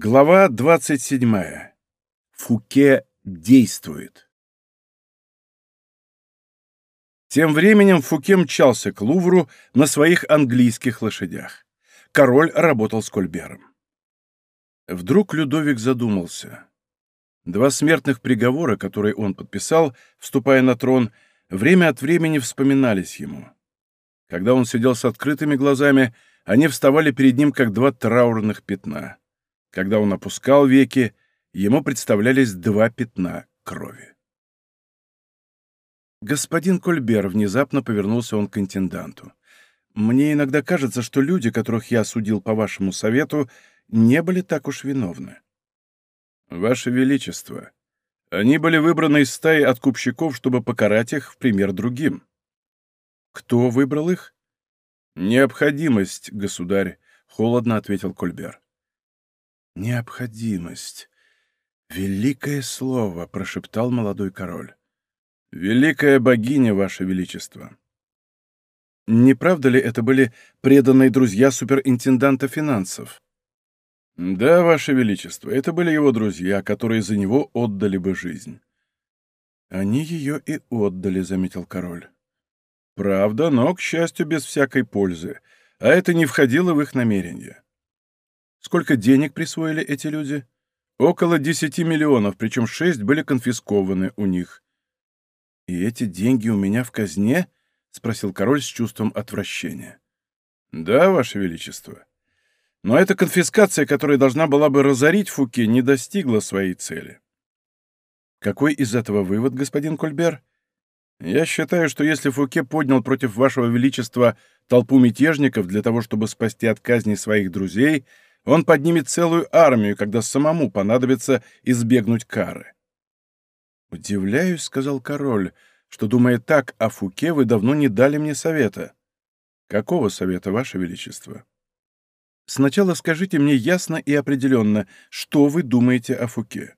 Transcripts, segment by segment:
Глава 27. Фуке действует. Тем временем Фуке мчался к Лувру на своих английских лошадях. Король работал с Кольбером. Вдруг Людовик задумался. Два смертных приговора, которые он подписал, вступая на трон, время от времени вспоминались ему. Когда он сидел с открытыми глазами, они вставали перед ним, как два траурных пятна. Когда он опускал веки, ему представлялись два пятна крови. «Господин Кольбер», — внезапно повернулся он к интенданту, — «мне иногда кажется, что люди, которых я осудил по вашему совету, не были так уж виновны». «Ваше Величество, они были выбраны из стаи откупщиков, чтобы покарать их в пример другим». «Кто выбрал их?» «Необходимость, государь», — холодно ответил Кольбер. «Необходимость. Великое слово», — прошептал молодой король. «Великая богиня, Ваше Величество». Не правда ли это были преданные друзья суперинтенданта финансов? Да, Ваше Величество, это были его друзья, которые за него отдали бы жизнь. Они ее и отдали, — заметил король. Правда, но, к счастью, без всякой пользы, а это не входило в их намерения. Сколько денег присвоили эти люди? Около 10 миллионов, причем 6 были конфискованы у них. «И эти деньги у меня в казне?» — спросил король с чувством отвращения. «Да, Ваше Величество. Но эта конфискация, которая должна была бы разорить Фуке, не достигла своей цели». «Какой из этого вывод, господин Кольбер?» «Я считаю, что если Фуке поднял против Вашего Величества толпу мятежников для того, чтобы спасти от казни своих друзей, — он поднимет целую армию, когда самому понадобится избегнуть кары. «Удивляюсь», — сказал король, — «что, думая так о Фуке, вы давно не дали мне совета». «Какого совета, Ваше Величество?» «Сначала скажите мне ясно и определенно, что вы думаете о Фуке».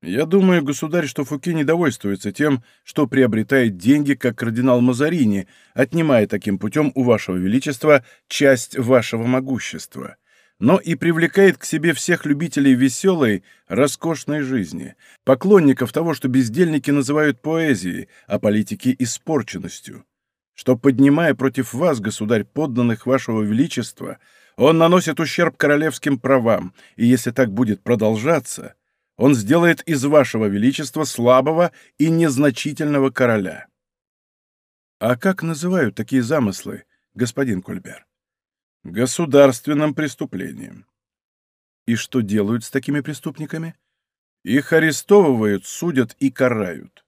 «Я думаю, государь, что Фуке недовольствуется тем, что приобретает деньги, как кардинал Мазарини, отнимая таким путем у Вашего Величества часть вашего могущества но и привлекает к себе всех любителей веселой, роскошной жизни, поклонников того, что бездельники называют поэзией, а политики — испорченностью. Что, поднимая против вас, государь, подданных вашего величества, он наносит ущерб королевским правам, и если так будет продолжаться, он сделает из вашего величества слабого и незначительного короля. А как называют такие замыслы, господин Кольбер? Государственным преступлением. И что делают с такими преступниками? Их арестовывают, судят и карают.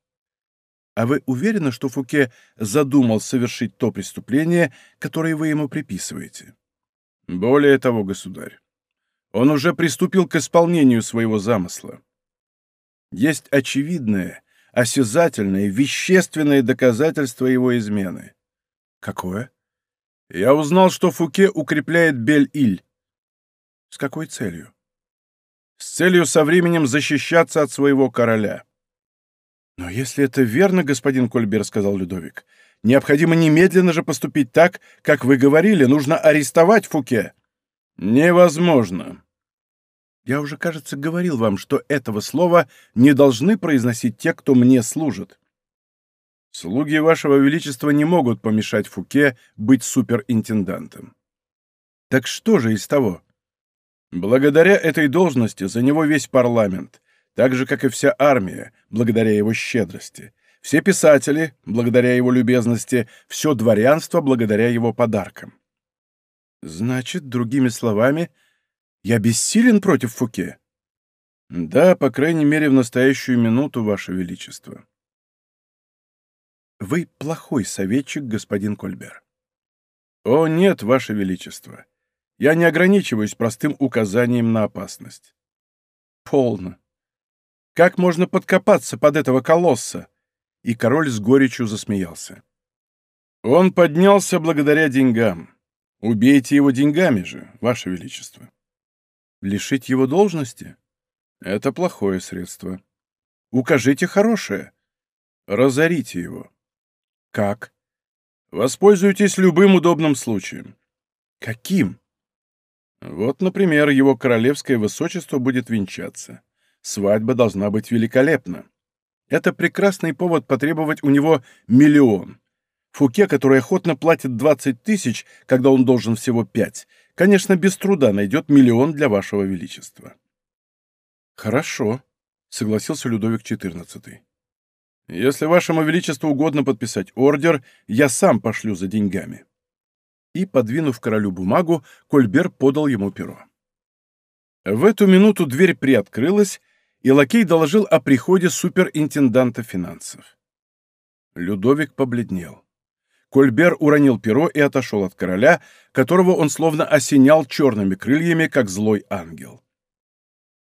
А вы уверены, что Фуке задумал совершить то преступление, которое вы ему приписываете? Более того, государь, он уже приступил к исполнению своего замысла. Есть очевидное, осязательное, вещественное доказательство его измены. Какое? Я узнал, что Фуке укрепляет Бель-Иль. С какой целью? С целью со временем защищаться от своего короля. Но если это верно, господин Кольбер, сказал Людовик, необходимо немедленно же поступить так, как вы говорили, нужно арестовать Фуке. Невозможно. Я уже, кажется, говорил вам, что этого слова не должны произносить те, кто мне служит. Слуги вашего величества не могут помешать Фуке быть суперинтендантом. Так что же из того? Благодаря этой должности за него весь парламент, так же, как и вся армия, благодаря его щедрости, все писатели, благодаря его любезности, все дворянство, благодаря его подаркам. Значит, другими словами, я бессилен против Фуке? Да, по крайней мере, в настоящую минуту, Ваше Величество. Вы плохой советчик, господин Кольбер. О, нет, Ваше Величество. Я не ограничиваюсь простым указанием на опасность. Полно. Как можно подкопаться под этого колосса? И король с горечью засмеялся. Он поднялся благодаря деньгам. Убейте его деньгами же, Ваше Величество. Лишить его должности? Это плохое средство. Укажите хорошее. Разорите его. Как? Воспользуйтесь любым удобным случаем. Каким? Вот, например, его королевское высочество будет венчаться. Свадьба должна быть великолепна. Это прекрасный повод потребовать у него миллион. Фуке, который охотно платит 20 тысяч, когда он должен всего пять, конечно, без труда найдет миллион для вашего величества. Хорошо, согласился Людовик XIV. Если вашему величеству угодно подписать ордер, я сам пошлю за деньгами. И, подвинув королю бумагу, Кольбер подал ему перо. В эту минуту дверь приоткрылась, и лакей доложил о приходе суперинтенданта финансов. Людовик побледнел. Кольбер уронил перо и отошел от короля, которого он словно осенял черными крыльями, как злой ангел.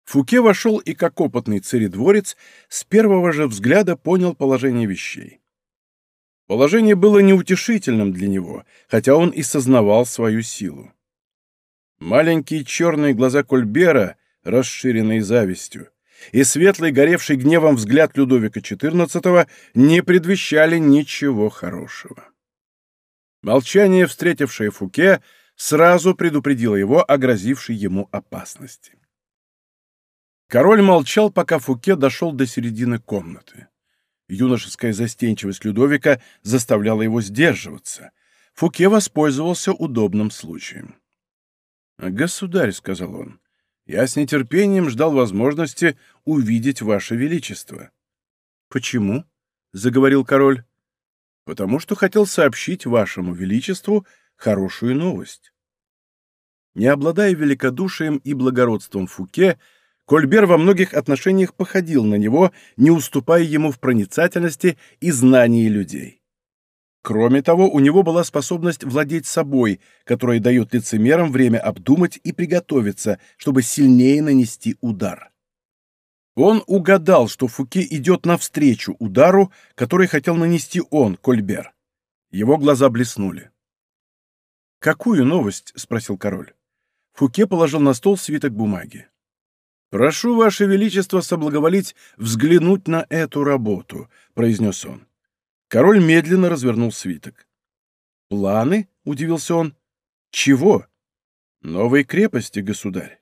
Фуке вошел и, как опытный царедворец, с первого же взгляда понял положение вещей. Положение было неутешительным для него, хотя он и сознавал свою силу. Маленькие черные глаза Кольбера, расширенные завистью, и светлый, горевший гневом взгляд Людовика XIV не предвещали ничего хорошего. Молчание, встретившее Фуке, сразу предупредило его о грозившей ему опасности. Король молчал, пока Фуке дошел до середины комнаты. Юношеская застенчивость Людовика заставляла его сдерживаться. Фуке воспользовался удобным случаем. «Государь», — сказал он, — «я с нетерпением ждал возможности увидеть Ваше Величество». «Почему?» — заговорил король. «Потому что хотел сообщить Вашему Величеству хорошую новость». Не обладая великодушием и благородством Фуке, Кольбер во многих отношениях походил на него, не уступая ему в проницательности и знании людей. Кроме того, у него была способность владеть собой, которая дает лицемерам время обдумать и приготовиться, чтобы сильнее нанести удар. Он угадал, что Фуке идет навстречу удару, который хотел нанести он, Кольбер. Его глаза блеснули. «Какую новость?» — спросил король. Фуке положил на стол свиток бумаги. «Прошу, Ваше Величество, соблаговолить взглянуть на эту работу», — произнес он. Король медленно развернул свиток. «Планы?» — удивился он. «Чего?» «Новой крепости, государь».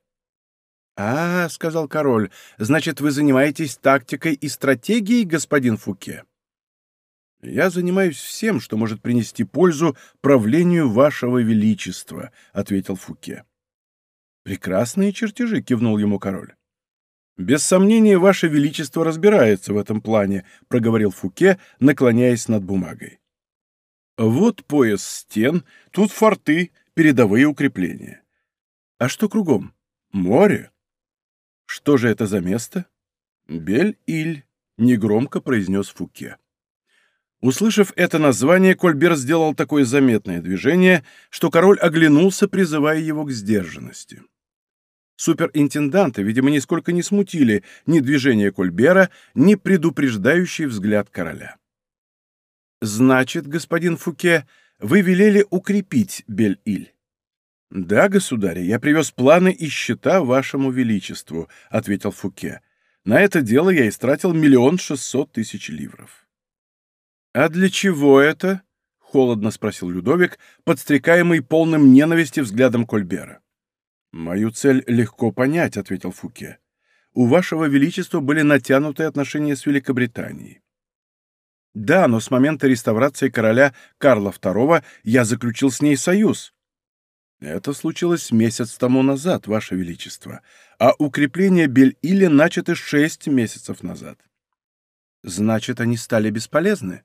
«А, — сказал король, — значит, вы занимаетесь тактикой и стратегией, господин Фуке?» «Я занимаюсь всем, что может принести пользу правлению вашего величества», — ответил Фуке. «Прекрасные чертежи», — кивнул ему король. «Без сомнения, Ваше Величество разбирается в этом плане», — проговорил Фуке, наклоняясь над бумагой. «Вот пояс стен, тут форты, передовые укрепления. А что кругом? Море. Что же это за место?» «Бель-Иль», — негромко произнес Фуке. Услышав это название, Кольбер сделал такое заметное движение, что король оглянулся, призывая его к сдержанности. Суперинтенданта, видимо, нисколько не смутили ни движение Кольбера, ни предупреждающий взгляд короля. «Значит, господин Фуке, вы велели укрепить Бель-Иль?» «Да, государь, я привез планы и счета вашему величеству», — ответил Фуке. «На это дело я истратил миллион шестьсот тысяч ливров». «А для чего это?» — холодно спросил Людовик, подстрекаемый полным ненависти взглядом Кольбера. «Мою цель легко понять», — ответил Фуке. «У вашего величества были натянутые отношения с Великобританией». «Да, но с момента реставрации короля Карла II я заключил с ней союз». «Это случилось месяц тому назад, ваше величество, а укрепления Бель-Иля начаты шесть месяцев назад». «Значит, они стали бесполезны?»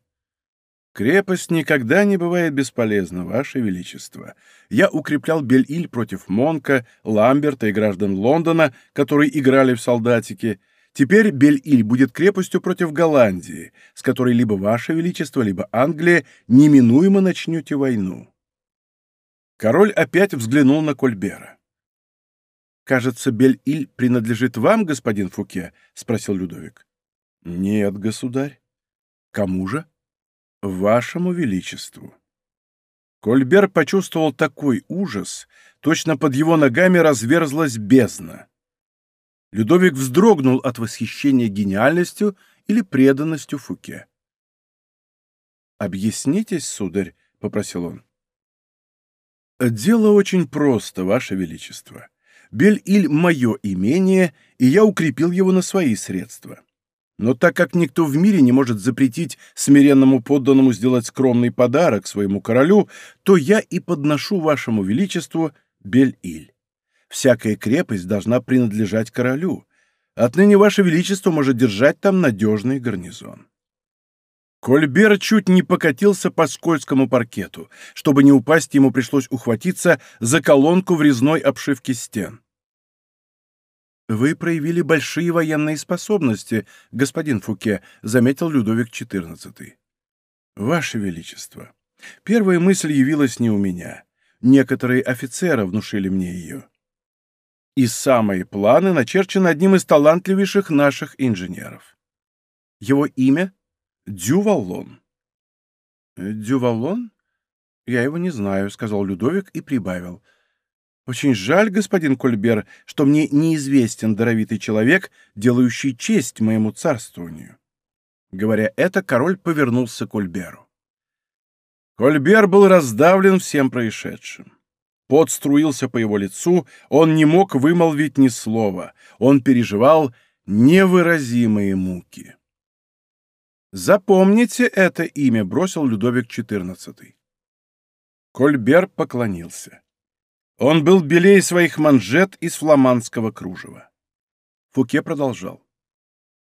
Крепость никогда не бывает бесполезна, Ваше Величество. Я укреплял Бель-Иль против Монка, Ламберта и граждан Лондона, которые играли в солдатики. Теперь Бель-Иль будет крепостью против Голландии, с которой либо Ваше Величество, либо Англия неминуемо начнете войну. Король опять взглянул на Кольбера. «Кажется, Бель-Иль принадлежит вам, господин Фуке?» — спросил Людовик. «Нет, государь». «Кому же?» «Вашему Величеству». Кольбер почувствовал такой ужас, точно под его ногами разверзлась бездна. Людовик вздрогнул от восхищения гениальностью или преданностью Фуке. «Объяснитесь, сударь», — попросил он. «Дело очень просто, Ваше Величество. Бель-Иль — мое имение, и я укрепил его на свои средства. Но так как никто в мире не может запретить смиренному подданному сделать скромный подарок своему королю, то я и подношу Вашему Величеству Бель-Иль. Всякая крепость должна принадлежать королю. Отныне Ваше Величество может держать там надежный гарнизон. Кольбер чуть не покатился по скользкому паркету. Чтобы не упасть, ему пришлось ухватиться за колонку в резной обшивке стен. «Вы проявили большие военные способности, господин Фуке», — заметил Людовик XIV. «Ваше Величество, первая мысль явилась не у меня. Некоторые офицеры внушили мне ее. И самые планы начерчены одним из талантливейших наших инженеров. Его имя — Дюваллон. Дюваллон? Я его не знаю, сказал Людовик и прибавил. Очень жаль, господин Кольбер, что мне неизвестен даровитый человек, делающий честь моему царствованию. Говоря это, король повернулся к Кольберу. Кольбер был раздавлен всем происшедшим. Пот струился по его лицу, он не мог вымолвить ни слова, он переживал невыразимые муки. «Запомните это имя», — бросил Людовик XIV. Кольбер поклонился. Он был белее своих манжет из фламандского кружева. Фуке продолжал.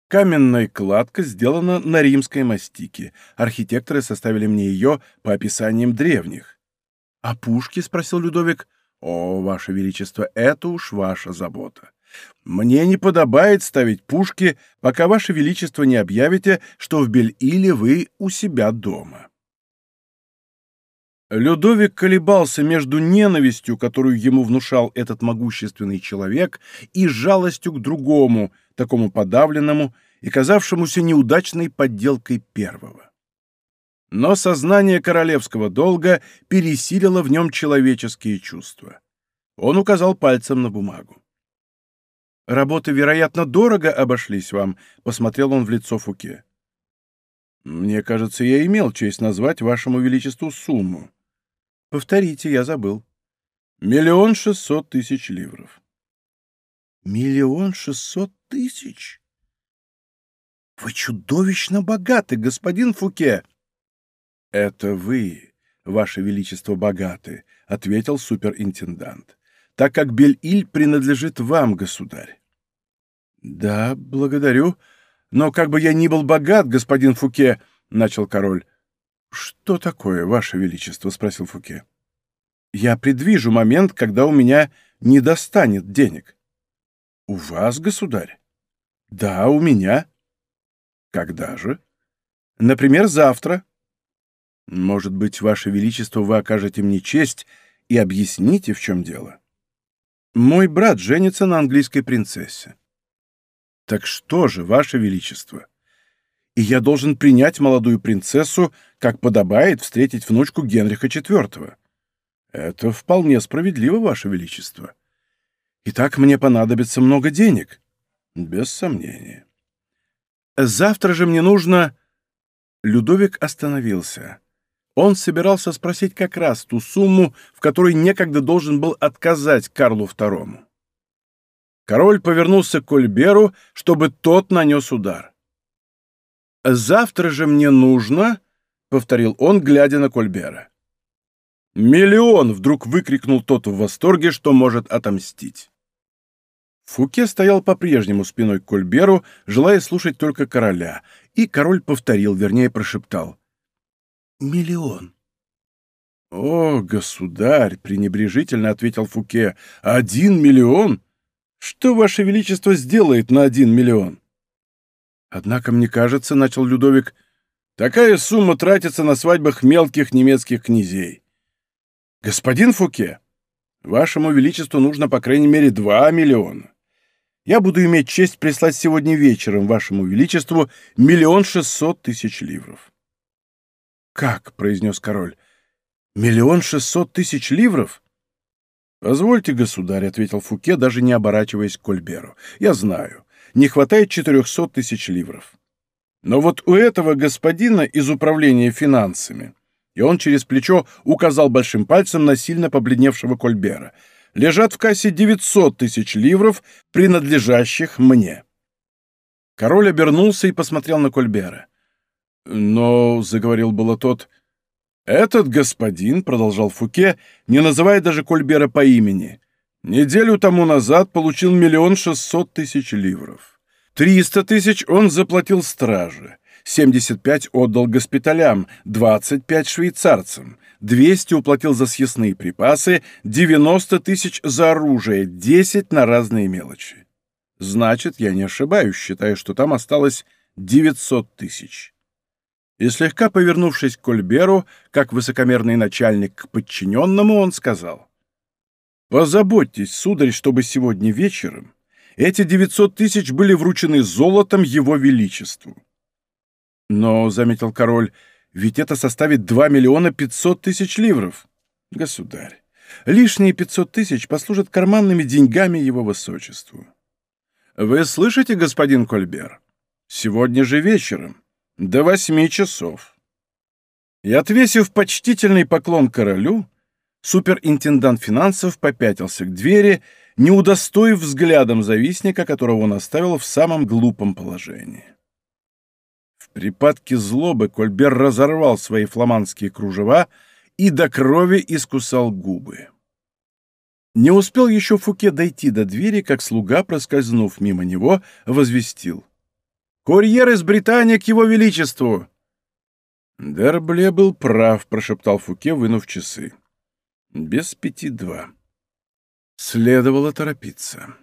Каменная кладка сделана на римской мастике. Архитекторы составили мне ее по описаниям древних. «А пушки?» — спросил Людовик. «О, Ваше Величество, это уж ваша забота. Мне не подобает ставить пушки, пока Ваше Величество не объявите, что в Бель-Иле вы у себя дома. Людовик колебался между ненавистью, которую ему внушал этот могущественный человек, и жалостью к другому, такому подавленному и казавшемуся неудачной подделкой первого. Но сознание королевского долга пересилило в нем человеческие чувства. Он указал пальцем на бумагу. Работы, вероятно, дорого обошлись вам, — посмотрел он в лицо Фуке. Мне кажется, я имел честь назвать вашему величеству сумму. Повторите, я забыл. Миллион шестьсот тысяч ливров. Миллион шестьсот тысяч? Вы чудовищно богаты, господин Фуке. Это вы, ваше величество, богаты, — ответил суперинтендант так как Бель-Иль принадлежит вам, государь. — Да, благодарю. Но как бы я ни был богат, господин Фуке, — начал король. — Что такое, ваше величество? — спросил Фуке. — Я предвижу момент, когда у меня не достанет денег. — У вас, государь? — Да, у меня. — Когда же? — Например, завтра. — Может быть, ваше величество, вы окажете мне честь и объясните, в чем дело. Мой брат женится на английской принцессе. Так что же, Ваше Величество? И я должен принять молодую принцессу, как подобает встретить внучку Генриха IV. Это вполне справедливо, Ваше Величество. Итак, мне понадобится много денег. Без сомнения. Завтра же мне нужно... Людовик остановился. Он собирался спросить как раз ту сумму, в которой некогда должен был отказать Карлу II. Король повернулся к Кольберу, чтобы тот нанес удар. «Завтра же мне нужно», — повторил он, глядя на Кольбера. «Миллион!» — вдруг выкрикнул тот в восторге, что может отомстить. Фуке стоял по-прежнему спиной к Кольберу, желая слушать только короля, и король повторил, вернее прошептал миллион. «О, государь!» — пренебрежительно ответил Фуке. «Один миллион? Что, Ваше Величество, сделает на один миллион?» «Однако, мне кажется, — начал Людовик, — такая сумма тратится на свадьбах мелких немецких князей. Господин Фуке, Вашему Величеству нужно, по крайней мере, два миллиона. Я буду иметь честь прислать сегодня вечером Вашему Величеству миллион шестьсот тысяч ливров». «Как?» — произнес король. «Миллион шестьсот тысяч ливров?» «Позвольте, государь», — ответил Фуке, даже не оборачиваясь к Кольберу. «Я знаю, не хватает четырехсот тысяч ливров. Но вот у этого господина из управления финансами И он через плечо указал большим пальцем на сильно побледневшего Кольбера. «Лежат в кассе 900 тысяч ливров, принадлежащих мне». Король обернулся и посмотрел на Кольбера. «Но», — заговорил было тот, — «этот господин», — продолжал Фуке, не называя даже Кольбера по имени, — «неделю тому назад получил миллион шестьсот тысяч ливров. Триста тысяч он заплатил страже, 75 отдал госпиталям, 25 швейцарцам, 200 уплатил за съестные припасы, 90 тысяч за оружие, 10 на разные мелочи. Значит, я не ошибаюсь, считая, что там осталось 900 тысяч. И слегка повернувшись к Кольберу, как высокомерный начальник к подчиненному, он сказал, «Позаботьтесь, сударь, чтобы сегодня вечером эти 900 тысяч были вручены золотом его величеству». «Но», — заметил король, — «ведь это составит 2 миллиона 500 тысяч ливров». «Государь, лишние 500 тысяч послужат карманными деньгами его высочеству». «Вы слышите, господин Кольбер? Сегодня же вечером, до восьми часов». И, отвесив почтительный поклон королю, суперинтендант финансов попятился к двери, не удостоив взглядом завистника, которого он оставил в самом глупом положении. В припадке злобы Кольбер разорвал свои фламандские кружева и до крови искусал губы. Не успел еще Фуке дойти до двери, как слуга, проскользнув мимо него, возвестил. «Курьер из Британии к его величеству!» «Дербле был прав», — прошептал Фуке, вынув часы. «Без пяти два». Следовало торопиться.